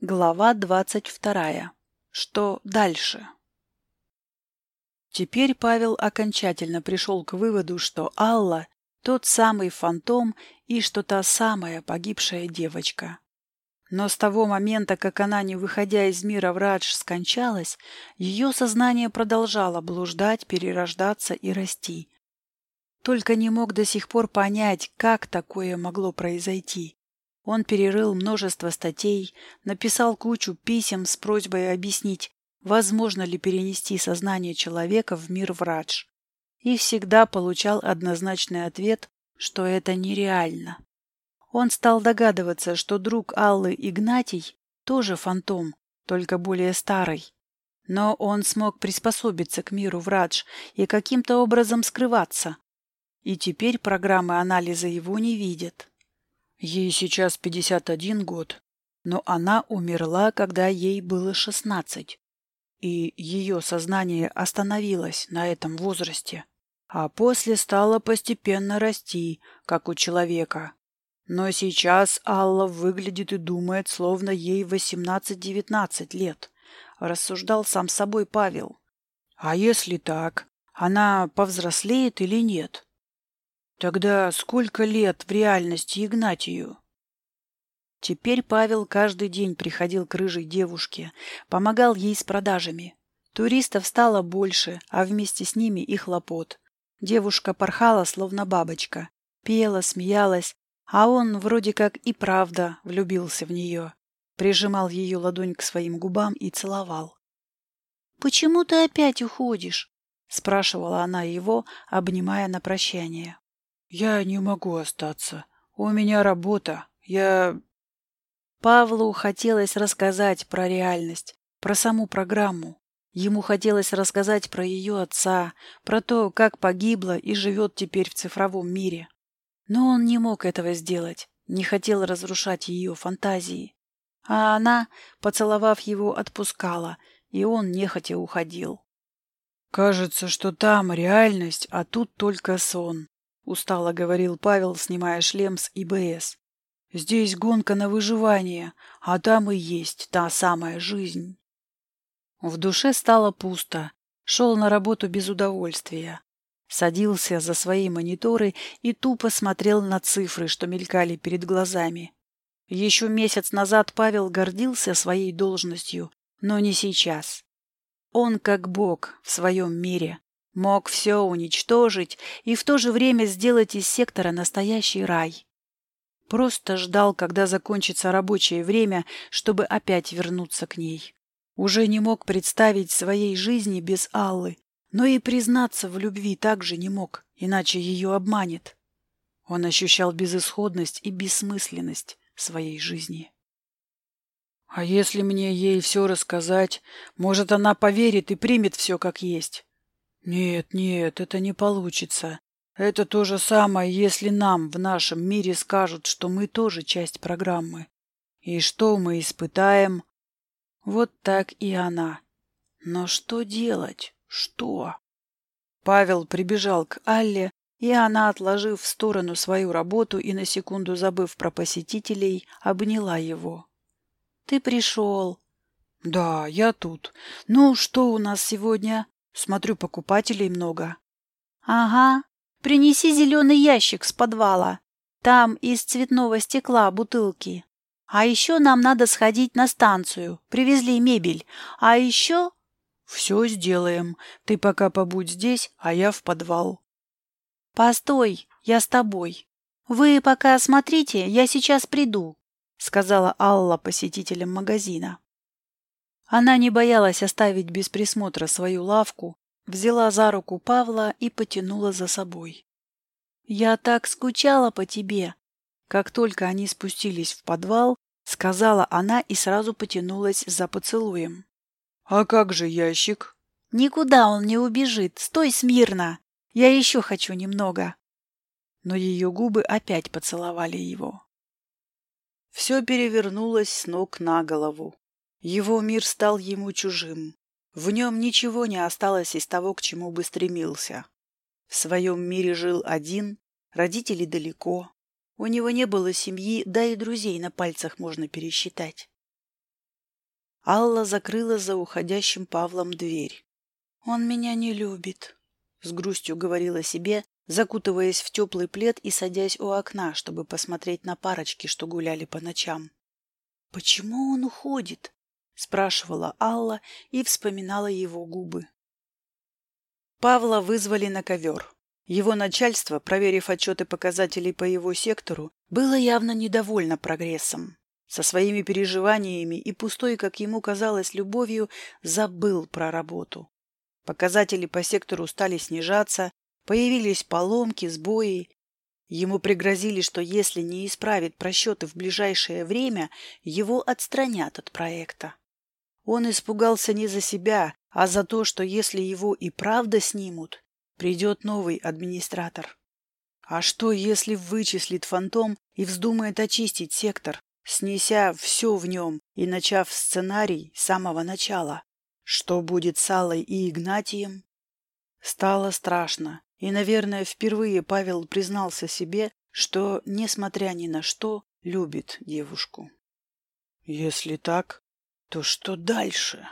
Глава двадцать вторая. Что дальше? Теперь Павел окончательно пришел к выводу, что Алла – тот самый фантом и что та самая погибшая девочка. Но с того момента, как она, не выходя из мира врач, скончалась, ее сознание продолжало блуждать, перерождаться и расти. Только не мог до сих пор понять, как такое могло произойти. Он перерыл множество статей, написал кучу писем с просьбой объяснить, возможно ли перенести сознание человека в мир врач. И всегда получал однозначный ответ, что это нереально. Он стал догадываться, что друг Аллы Игнатий тоже фантом, только более старый. Но он смог приспособиться к миру врач и каким-то образом скрываться. И теперь программы анализа его не видят. Ей сейчас 51 год, но она умерла, когда ей было 16. И ее сознание остановилось на этом возрасте, а после стало постепенно расти, как у человека. Но сейчас Алла выглядит и думает, словно ей 18-19 лет, рассуждал сам собой Павел. А если так, она повзрослеет или нет? Тогда сколько лет в реальности Игнатию? Теперь Павел каждый день приходил к рыжей девушке, помогал ей с продажами. Туристов стало больше, а вместе с ними и хлопот. Девушка порхала, словно бабочка, пела, смеялась, а он вроде как и правда влюбился в нее. Прижимал ее ладонь к своим губам и целовал. «Почему ты опять уходишь?» — спрашивала она его, обнимая на прощание. «Я не могу остаться. У меня работа. Я...» Павлу хотелось рассказать про реальность, про саму программу. Ему хотелось рассказать про ее отца, про то, как погибла и живет теперь в цифровом мире. Но он не мог этого сделать, не хотел разрушать ее фантазии. А она, поцеловав его, отпускала, и он нехотя уходил. «Кажется, что там реальность, а тут только сон», устало говорил Павел, снимая шлем с ИБС. Здесь гонка на выживание, а там и есть та самая жизнь. В душе стало пусто. Шел на работу без удовольствия. Садился за свои мониторы и тупо смотрел на цифры, что мелькали перед глазами. Еще месяц назад Павел гордился своей должностью, но не сейчас. Он как бог в своем мире, Мог все уничтожить и в то же время сделать из сектора настоящий рай. Просто ждал, когда закончится рабочее время, чтобы опять вернуться к ней. Уже не мог представить своей жизни без Аллы, но и признаться в любви также не мог, иначе ее обманет. Он ощущал безысходность и бессмысленность своей жизни. А если мне ей все рассказать, может, она поверит и примет все как есть. Нет, нет, это не получится. Это то же самое, если нам в нашем мире скажут, что мы тоже часть программы. И что мы испытаем? Вот так и она. Но что делать? Что? Павел прибежал к Алле, и она, отложив в сторону свою работу и на секунду забыв про посетителей, обняла его. «Ты пришел». «Да, я тут. Ну, что у нас сегодня?» Смотрю, покупателей много. Ага. Принеси зеленый ящик с подвала. Там из цветного стекла бутылки. А еще нам надо сходить на станцию. Привезли мебель. А еще... Все сделаем. Ты пока побудь здесь, а я в подвал. Постой, я с тобой. Вы пока смотрите, я сейчас приду, сказала Алла посетителям магазина. Она не боялась оставить без присмотра свою лавку, взяла за руку Павла и потянула за собой. «Я так скучала по тебе!» Как только они спустились в подвал, сказала она и сразу потянулась за поцелуем. «А как же ящик?» «Никуда он не убежит. Стой смирно. Я еще хочу немного». Но ее губы опять поцеловали его. Все перевернулось с ног на голову. Его мир стал ему чужим. В нем ничего не осталось из того, к чему бы стремился. В своем мире жил один, родители далеко. У него не было семьи, да и друзей на пальцах можно пересчитать. Алла закрыла за уходящим Павлом дверь. «Он меня не любит», — с грустью говорила себе, закутываясь в теплый плед и садясь у окна, чтобы посмотреть на парочки, что гуляли по ночам. «Почему он уходит?» — спрашивала Алла и вспоминала его губы. Павла вызвали на ковер. Его начальство, проверив отчеты показателей по его сектору, было явно недовольно прогрессом. Со своими переживаниями и пустой, как ему казалось, любовью забыл про работу. Показатели по сектору стали снижаться, появились поломки, сбои. Ему пригрозили, что если не исправит просчеты в ближайшее время, его отстранят от проекта. Он испугался не за себя, а за то, что если его и правда снимут, придет новый администратор. А что, если вычислит фантом и вздумает очистить сектор, снеся все в нем и начав сценарий с самого начала? Что будет с Аллой и Игнатием? Стало страшно, и, наверное, впервые Павел признался себе, что, несмотря ни на что, любит девушку. Если так, то что дальше?